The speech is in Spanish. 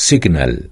Signal.